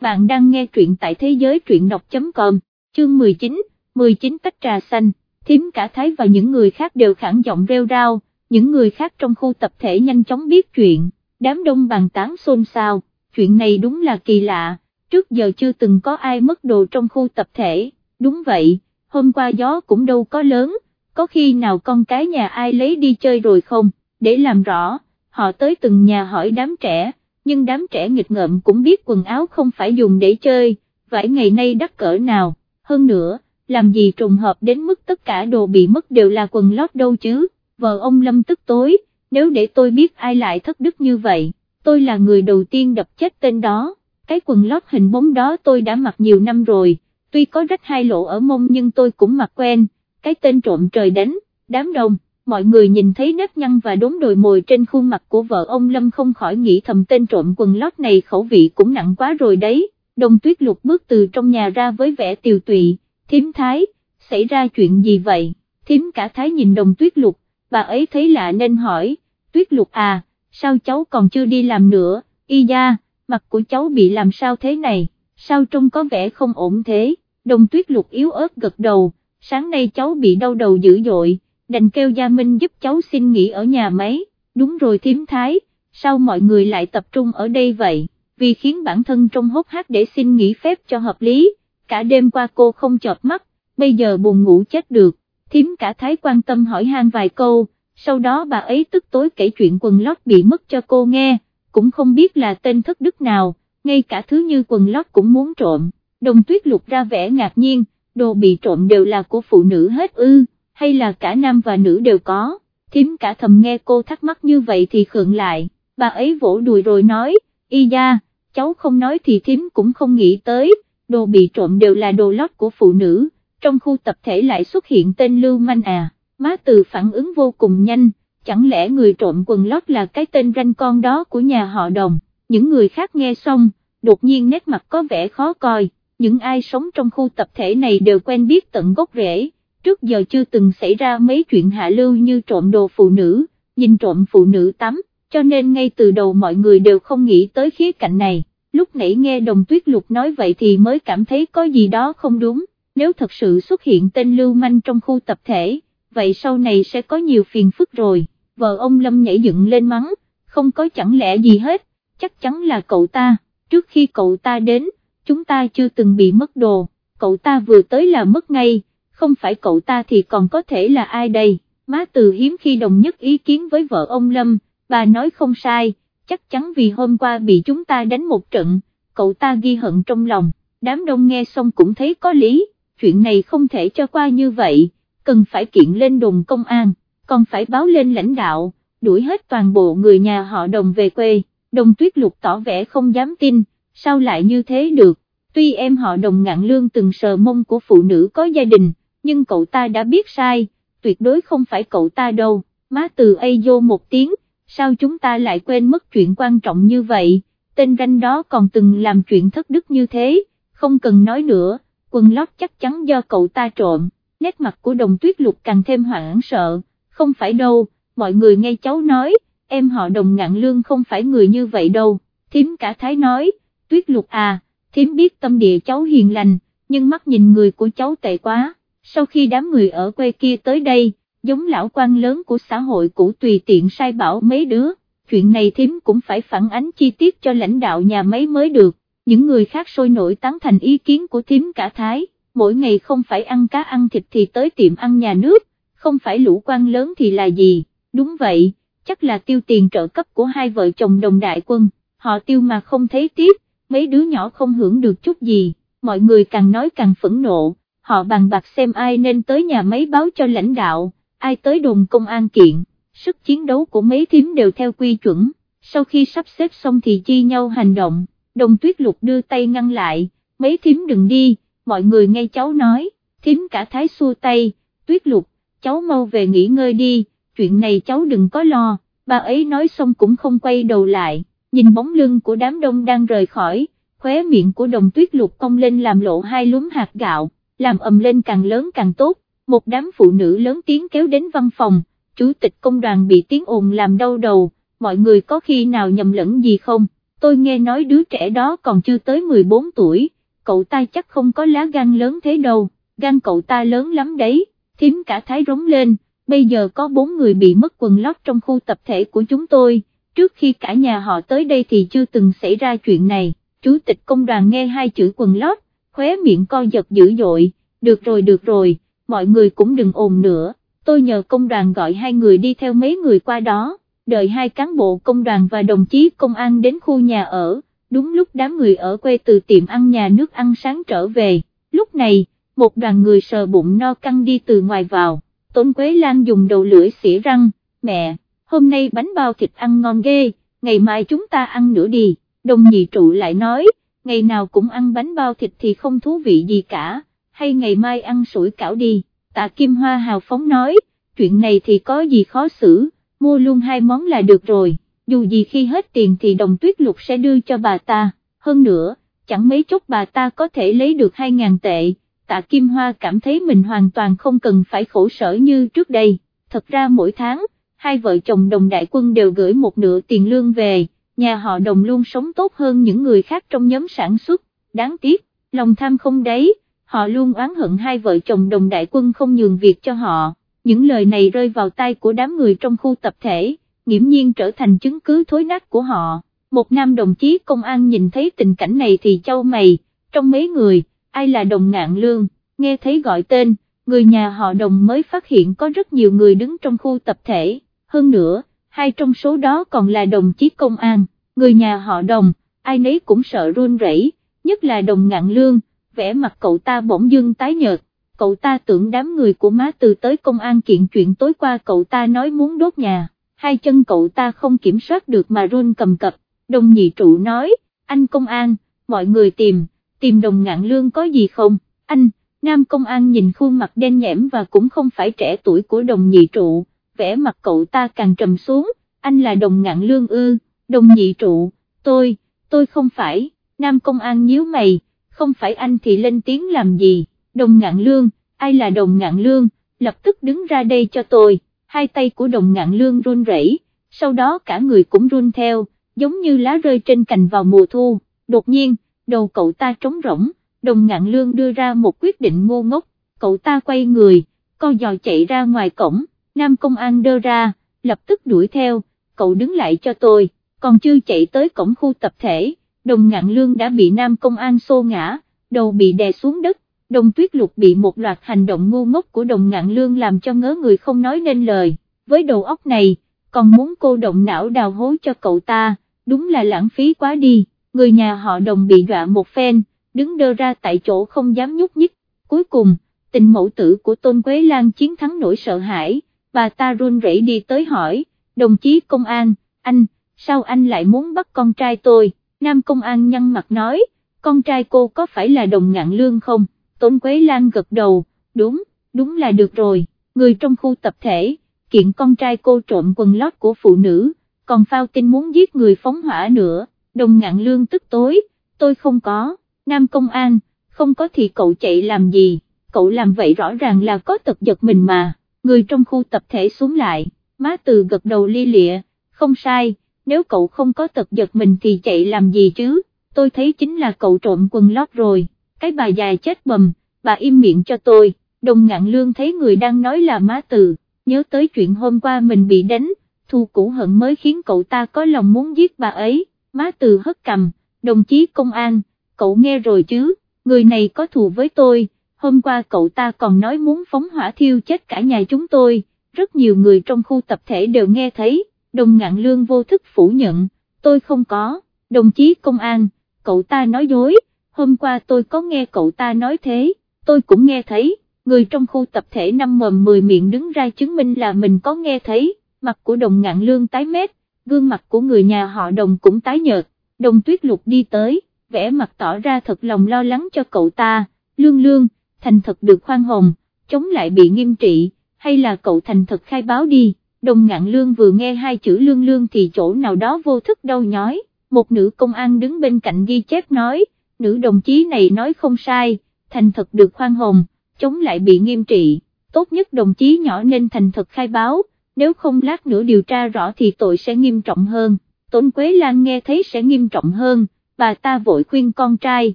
bạn đang nghe truyện tại thế giới truyện đọc.com, chương 19, 19 tách trà xanh, thím cả thái và những người khác đều khẳng giọng rêu rao, những người khác trong khu tập thể nhanh chóng biết chuyện, đám đông bàn tán xôn xao, chuyện này đúng là kỳ lạ, trước giờ chưa từng có ai mất đồ trong khu tập thể, đúng vậy, hôm qua gió cũng đâu có lớn, có khi nào con cái nhà ai lấy đi chơi rồi không, để làm rõ, họ tới từng nhà hỏi đám trẻ nhưng đám trẻ nghịch ngợm cũng biết quần áo không phải dùng để chơi, vải ngày nay đắt cỡ nào, hơn nữa, làm gì trùng hợp đến mức tất cả đồ bị mất đều là quần lót đâu chứ, vợ ông Lâm tức tối, nếu để tôi biết ai lại thất đức như vậy, tôi là người đầu tiên đập chết tên đó, cái quần lót hình bóng đó tôi đã mặc nhiều năm rồi, tuy có rách hai lỗ ở mông nhưng tôi cũng mặc quen, cái tên trộm trời đánh, đám đông mọi người nhìn thấy nếp nhăn và đốm đồi mồi trên khuôn mặt của vợ ông Lâm không khỏi nghĩ thầm tên trộm quần lót này khẩu vị cũng nặng quá rồi đấy, đồng tuyết lục bước từ trong nhà ra với vẻ tiều tụy, thím thái, xảy ra chuyện gì vậy, thím cả thái nhìn đồng tuyết lục, bà ấy thấy lạ nên hỏi, tuyết lục à, sao cháu còn chưa đi làm nữa, y da, mặt của cháu bị làm sao thế này, sao trông có vẻ không ổn thế, đồng tuyết lục yếu ớt gật đầu, sáng nay cháu bị đau đầu dữ dội đành kêu Gia Minh giúp cháu xin nghỉ ở nhà máy, đúng rồi thím thái, sao mọi người lại tập trung ở đây vậy, vì khiến bản thân trong hốt hát để xin nghỉ phép cho hợp lý, cả đêm qua cô không chợp mắt, bây giờ buồn ngủ chết được, thím cả thái quan tâm hỏi han vài câu, sau đó bà ấy tức tối kể chuyện quần lót bị mất cho cô nghe, cũng không biết là tên thất đức nào, ngay cả thứ như quần lót cũng muốn trộm, đồng tuyết lục ra vẻ ngạc nhiên, đồ bị trộm đều là của phụ nữ hết ư hay là cả nam và nữ đều có, thím cả thầm nghe cô thắc mắc như vậy thì khượng lại, bà ấy vỗ đùi rồi nói, y da, cháu không nói thì thím cũng không nghĩ tới, đồ bị trộm đều là đồ lót của phụ nữ, trong khu tập thể lại xuất hiện tên Lưu Manh à, má từ phản ứng vô cùng nhanh, chẳng lẽ người trộm quần lót là cái tên ranh con đó của nhà họ đồng, những người khác nghe xong, đột nhiên nét mặt có vẻ khó coi, những ai sống trong khu tập thể này đều quen biết tận gốc rễ trước giờ chưa từng xảy ra mấy chuyện hạ lưu như trộm đồ phụ nữ, nhìn trộm phụ nữ tắm, cho nên ngay từ đầu mọi người đều không nghĩ tới khía cạnh này, lúc nãy nghe đồng tuyết lục nói vậy thì mới cảm thấy có gì đó không đúng, nếu thật sự xuất hiện tên lưu manh trong khu tập thể, vậy sau này sẽ có nhiều phiền phức rồi, vợ ông Lâm nhảy dựng lên mắng, không có chẳng lẽ gì hết, chắc chắn là cậu ta, trước khi cậu ta đến, chúng ta chưa từng bị mất đồ, cậu ta vừa tới là mất ngay không phải cậu ta thì còn có thể là ai đây, má từ hiếm khi đồng nhất ý kiến với vợ ông Lâm, bà nói không sai, chắc chắn vì hôm qua bị chúng ta đánh một trận, cậu ta ghi hận trong lòng, đám đông nghe xong cũng thấy có lý, chuyện này không thể cho qua như vậy, cần phải kiện lên đồn công an, còn phải báo lên lãnh đạo, đuổi hết toàn bộ người nhà họ đồng về quê, đồng tuyết lục tỏ vẻ không dám tin, sao lại như thế được, tuy em họ đồng ngạn lương từng sờ mông của phụ nữ có gia đình, nhưng cậu ta đã biết sai, tuyệt đối không phải cậu ta đâu, má từ ây vô một tiếng, sao chúng ta lại quên mất chuyện quan trọng như vậy, tên ranh đó còn từng làm chuyện thất đức như thế, không cần nói nữa, quần lót chắc chắn do cậu ta trộm, nét mặt của đồng tuyết lục càng thêm hoảng sợ, không phải đâu, mọi người nghe cháu nói, em họ đồng ngạn lương không phải người như vậy đâu, thím cả thái nói, tuyết lục à, thím biết tâm địa cháu hiền lành, nhưng mắt nhìn người của cháu tệ quá sau khi đám người ở quê kia tới đây, giống lão quan lớn của xã hội cũ tùy tiện sai bảo mấy đứa, chuyện này thím cũng phải phản ánh chi tiết cho lãnh đạo nhà máy mới được, những người khác sôi nổi tán thành ý kiến của thím cả thái, mỗi ngày không phải ăn cá ăn thịt thì tới tiệm ăn nhà nước, không phải lũ quan lớn thì là gì, đúng vậy, chắc là tiêu tiền trợ cấp của hai vợ chồng đồng đại quân, họ tiêu mà không thấy tiếp, mấy đứa nhỏ không hưởng được chút gì, mọi người càng nói càng phẫn nộ họ bàn bạc xem ai nên tới nhà máy báo cho lãnh đạo, ai tới đồn công an kiện, sức chiến đấu của mấy thím đều theo quy chuẩn, sau khi sắp xếp xong thì chi nhau hành động, đồng tuyết lục đưa tay ngăn lại, mấy thím đừng đi, mọi người nghe cháu nói, thím cả thái xua tay, tuyết lục, cháu mau về nghỉ ngơi đi, chuyện này cháu đừng có lo, bà ấy nói xong cũng không quay đầu lại, nhìn bóng lưng của đám đông đang rời khỏi, khóe miệng của đồng tuyết lục cong lên làm lộ hai lúm hạt gạo làm ầm lên càng lớn càng tốt, một đám phụ nữ lớn tiếng kéo đến văn phòng, chủ tịch công đoàn bị tiếng ồn làm đau đầu, mọi người có khi nào nhầm lẫn gì không, tôi nghe nói đứa trẻ đó còn chưa tới 14 tuổi, cậu ta chắc không có lá gan lớn thế đâu, gan cậu ta lớn lắm đấy, thím cả thái rống lên, bây giờ có bốn người bị mất quần lót trong khu tập thể của chúng tôi, trước khi cả nhà họ tới đây thì chưa từng xảy ra chuyện này, chủ tịch công đoàn nghe hai chữ quần lót, khóe miệng co giật dữ dội, được rồi được rồi, mọi người cũng đừng ồn nữa, tôi nhờ công đoàn gọi hai người đi theo mấy người qua đó, đợi hai cán bộ công đoàn và đồng chí công an đến khu nhà ở, đúng lúc đám người ở quê từ tiệm ăn nhà nước ăn sáng trở về, lúc này, một đoàn người sờ bụng no căng đi từ ngoài vào, Tôn Quế Lan dùng đầu lưỡi xỉa răng, mẹ, hôm nay bánh bao thịt ăn ngon ghê, ngày mai chúng ta ăn nữa đi, đồng nhị trụ lại nói, ngày nào cũng ăn bánh bao thịt thì không thú vị gì cả, hay ngày mai ăn sủi cảo đi, tạ Kim Hoa hào phóng nói, chuyện này thì có gì khó xử, mua luôn hai món là được rồi, dù gì khi hết tiền thì đồng tuyết lục sẽ đưa cho bà ta, hơn nữa, chẳng mấy chốc bà ta có thể lấy được 2.000 tệ, tạ Kim Hoa cảm thấy mình hoàn toàn không cần phải khổ sở như trước đây, thật ra mỗi tháng, hai vợ chồng đồng đại quân đều gửi một nửa tiền lương về, nhà họ đồng luôn sống tốt hơn những người khác trong nhóm sản xuất, đáng tiếc, lòng tham không đấy, họ luôn oán hận hai vợ chồng đồng đại quân không nhường việc cho họ, những lời này rơi vào tay của đám người trong khu tập thể, nghiễm nhiên trở thành chứng cứ thối nát của họ, một nam đồng chí công an nhìn thấy tình cảnh này thì châu mày, trong mấy người, ai là đồng ngạn lương, nghe thấy gọi tên, người nhà họ đồng mới phát hiện có rất nhiều người đứng trong khu tập thể, hơn nữa, hai trong số đó còn là đồng chí công an, người nhà họ đồng, ai nấy cũng sợ run rẩy, nhất là đồng ngạn lương, vẻ mặt cậu ta bỗng dưng tái nhợt, cậu ta tưởng đám người của má từ tới công an kiện chuyện tối qua cậu ta nói muốn đốt nhà, hai chân cậu ta không kiểm soát được mà run cầm cập, đồng nhị trụ nói, anh công an, mọi người tìm, tìm đồng ngạn lương có gì không, anh, nam công an nhìn khuôn mặt đen nhẽm và cũng không phải trẻ tuổi của đồng nhị trụ, vẻ mặt cậu ta càng trầm xuống, anh là đồng ngạn lương ư, đồng nhị trụ, tôi, tôi không phải, nam công an nhíu mày, không phải anh thì lên tiếng làm gì, đồng ngạn lương, ai là đồng ngạn lương, lập tức đứng ra đây cho tôi, hai tay của đồng ngạn lương run rẩy, sau đó cả người cũng run theo, giống như lá rơi trên cành vào mùa thu, đột nhiên, đầu cậu ta trống rỗng, đồng ngạn lương đưa ra một quyết định ngô ngốc, cậu ta quay người, co giò chạy ra ngoài cổng, nam công an đơ ra, lập tức đuổi theo, cậu đứng lại cho tôi, còn chưa chạy tới cổng khu tập thể, đồng ngạn lương đã bị nam công an xô ngã, đầu bị đè xuống đất, đồng tuyết lục bị một loạt hành động ngu ngốc của đồng ngạn lương làm cho ngớ người không nói nên lời, với đầu óc này, còn muốn cô động não đào hối cho cậu ta, đúng là lãng phí quá đi người nhà họ đồng bị đọa một phen, đứng đơ ra tại chỗ không dám nhúc nhích, cuối cùng, tình mẫu tử của Tôn Quế Lan chiến thắng nỗi sợ hãi, bà ta run rẩy đi tới hỏi, đồng chí công an, anh, sao anh lại muốn bắt con trai tôi, nam công an nhăn mặt nói, con trai cô có phải là đồng ngạn lương không, Tôn Quế Lan gật đầu, đúng, đúng là được rồi, người trong khu tập thể, kiện con trai cô trộm quần lót của phụ nữ, còn phao tin muốn giết người phóng hỏa nữa. Đồng ngạn lương tức tối, tôi không có, nam công an, không có thì cậu chạy làm gì, cậu làm vậy rõ ràng là có tật giật mình mà, người trong khu tập thể xuống lại, má từ gật đầu ly lịa, không sai, nếu cậu không có tật giật mình thì chạy làm gì chứ, tôi thấy chính là cậu trộm quần lót rồi, cái bà già chết bầm, bà im miệng cho tôi, đồng ngạn lương thấy người đang nói là má từ, nhớ tới chuyện hôm qua mình bị đánh, thu cũ hận mới khiến cậu ta có lòng muốn giết bà ấy. Má từ hất cầm, đồng chí công an, cậu nghe rồi chứ, người này có thù với tôi, hôm qua cậu ta còn nói muốn phóng hỏa thiêu chết cả nhà chúng tôi, rất nhiều người trong khu tập thể đều nghe thấy, đồng ngạn lương vô thức phủ nhận, tôi không có, đồng chí công an, cậu ta nói dối, hôm qua tôi có nghe cậu ta nói thế, tôi cũng nghe thấy, người trong khu tập thể năm mầm 10 miệng đứng ra chứng minh là mình có nghe thấy, mặt của đồng ngạn lương tái mét, gương mặt của người nhà họ đồng cũng tái nhợt, đồng tuyết lục đi tới, vẻ mặt tỏ ra thật lòng lo lắng cho cậu ta, lương lương, thành thật được khoan hồng, chống lại bị nghiêm trị, hay là cậu thành thật khai báo đi, đồng ngạn lương vừa nghe hai chữ lương lương thì chỗ nào đó vô thức đau nhói, một nữ công an đứng bên cạnh ghi chép nói, nữ đồng chí này nói không sai, thành thật được khoan hồng, chống lại bị nghiêm trị, tốt nhất đồng chí nhỏ nên thành thật khai báo nếu không lát nữa điều tra rõ thì tội sẽ nghiêm trọng hơn, Tôn Quế Lan nghe thấy sẽ nghiêm trọng hơn, bà ta vội khuyên con trai,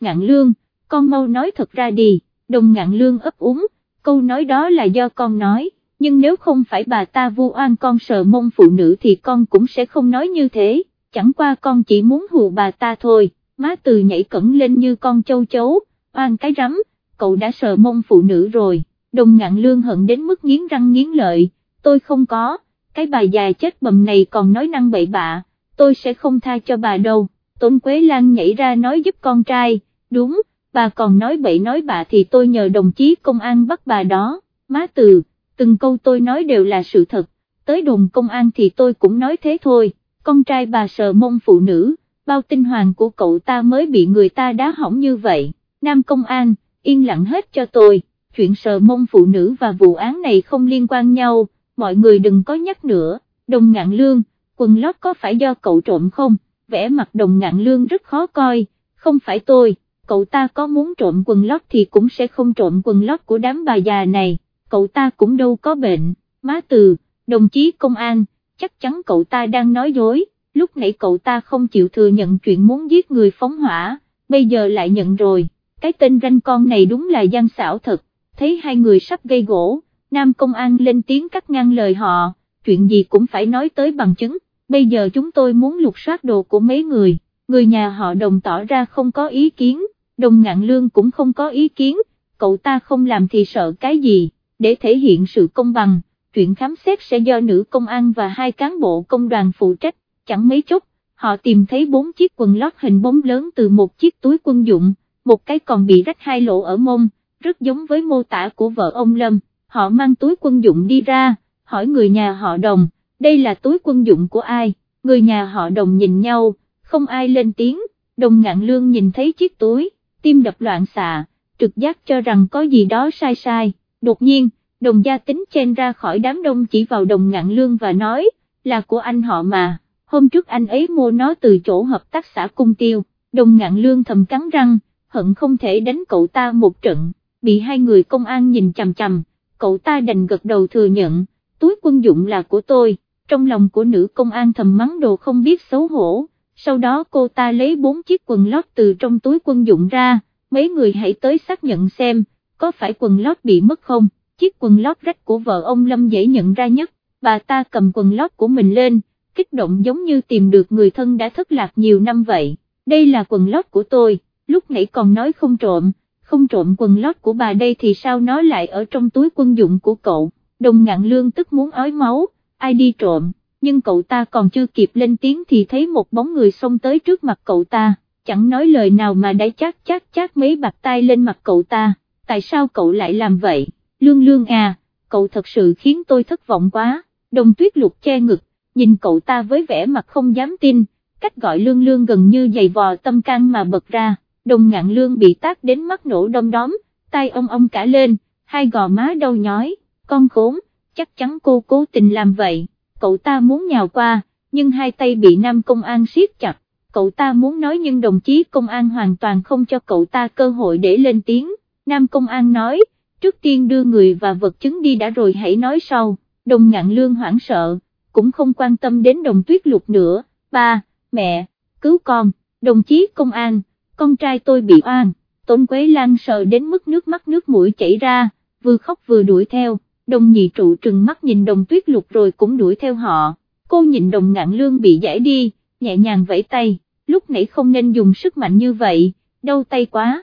ngạn lương, con mau nói thật ra đi, đồng ngạn lương ấp úng, câu nói đó là do con nói, nhưng nếu không phải bà ta vu oan con sợ mông phụ nữ thì con cũng sẽ không nói như thế, chẳng qua con chỉ muốn hù bà ta thôi, má từ nhảy cẩn lên như con châu chấu, oan cái rắm, cậu đã sợ mông phụ nữ rồi, đồng ngạn lương hận đến mức nghiến răng nghiến lợi, tôi không có, cái bà già chết bầm này còn nói năng bậy bạ, tôi sẽ không tha cho bà đâu, Tôn Quế Lan nhảy ra nói giúp con trai, đúng, bà còn nói bậy nói bà thì tôi nhờ đồng chí công an bắt bà đó, má từ, từng câu tôi nói đều là sự thật, tới đồn công an thì tôi cũng nói thế thôi, con trai bà sợ mông phụ nữ, bao tinh hoàng của cậu ta mới bị người ta đá hỏng như vậy, nam công an, yên lặng hết cho tôi, chuyện sợ mông phụ nữ và vụ án này không liên quan nhau, mọi người đừng có nhắc nữa, đồng ngạn lương, quần lót có phải do cậu trộm không, vẽ mặt đồng ngạn lương rất khó coi, không phải tôi, cậu ta có muốn trộm quần lót thì cũng sẽ không trộm quần lót của đám bà già này, cậu ta cũng đâu có bệnh, má từ, đồng chí công an, chắc chắn cậu ta đang nói dối, lúc nãy cậu ta không chịu thừa nhận chuyện muốn giết người phóng hỏa, bây giờ lại nhận rồi, cái tên ranh con này đúng là gian xảo thật, thấy hai người sắp gây gỗ, nam công an lên tiếng cắt ngang lời họ, chuyện gì cũng phải nói tới bằng chứng, bây giờ chúng tôi muốn lục soát đồ của mấy người, người nhà họ đồng tỏ ra không có ý kiến, đồng ngạn lương cũng không có ý kiến, cậu ta không làm thì sợ cái gì, để thể hiện sự công bằng, chuyện khám xét sẽ do nữ công an và hai cán bộ công đoàn phụ trách, chẳng mấy chốc, họ tìm thấy bốn chiếc quần lót hình bóng lớn từ một chiếc túi quân dụng, một cái còn bị rách hai lỗ ở mông, rất giống với mô tả của vợ ông Lâm, họ mang túi quân dụng đi ra, hỏi người nhà họ đồng, đây là túi quân dụng của ai, người nhà họ đồng nhìn nhau, không ai lên tiếng, đồng ngạn lương nhìn thấy chiếc túi, tim đập loạn xạ, trực giác cho rằng có gì đó sai sai, đột nhiên, đồng gia tính chen ra khỏi đám đông chỉ vào đồng ngạn lương và nói, là của anh họ mà, hôm trước anh ấy mua nó từ chỗ hợp tác xã cung tiêu, đồng ngạn lương thầm cắn răng, hận không thể đánh cậu ta một trận, bị hai người công an nhìn chằm chằm, cậu ta đành gật đầu thừa nhận, túi quân dụng là của tôi, trong lòng của nữ công an thầm mắng đồ không biết xấu hổ, sau đó cô ta lấy bốn chiếc quần lót từ trong túi quân dụng ra, mấy người hãy tới xác nhận xem, có phải quần lót bị mất không, chiếc quần lót rách của vợ ông Lâm dễ nhận ra nhất, bà ta cầm quần lót của mình lên, kích động giống như tìm được người thân đã thất lạc nhiều năm vậy, đây là quần lót của tôi, lúc nãy còn nói không trộm, không trộm quần lót của bà đây thì sao nó lại ở trong túi quân dụng của cậu, đồng ngạn lương tức muốn ói máu, ai đi trộm, nhưng cậu ta còn chưa kịp lên tiếng thì thấy một bóng người xông tới trước mặt cậu ta, chẳng nói lời nào mà đã chát chát chát mấy bạc tay lên mặt cậu ta, tại sao cậu lại làm vậy, lương lương à, cậu thật sự khiến tôi thất vọng quá, đồng tuyết lục che ngực, nhìn cậu ta với vẻ mặt không dám tin, cách gọi lương lương gần như giày vò tâm can mà bật ra, đồng ngạn lương bị tác đến mắt nổ đom đóm, tay ông ông cả lên, hai gò má đau nhói, con khốn chắc chắn cô cố tình làm vậy, cậu ta muốn nhào qua, nhưng hai tay bị nam công an siết chặt, cậu ta muốn nói nhưng đồng chí công an hoàn toàn không cho cậu ta cơ hội để lên tiếng, nam công an nói, trước tiên đưa người và vật chứng đi đã rồi hãy nói sau, đồng ngạn lương hoảng sợ, cũng không quan tâm đến đồng tuyết lục nữa, ba, mẹ, cứu con, đồng chí công an, con trai tôi bị oan, tôn quế lan sợ đến mức nước mắt nước mũi chảy ra, vừa khóc vừa đuổi theo đồng nhị trụ trừng mắt nhìn đồng tuyết lục rồi cũng đuổi theo họ, cô nhìn đồng ngạn lương bị giải đi, nhẹ nhàng vẫy tay, lúc nãy không nên dùng sức mạnh như vậy, đau tay quá,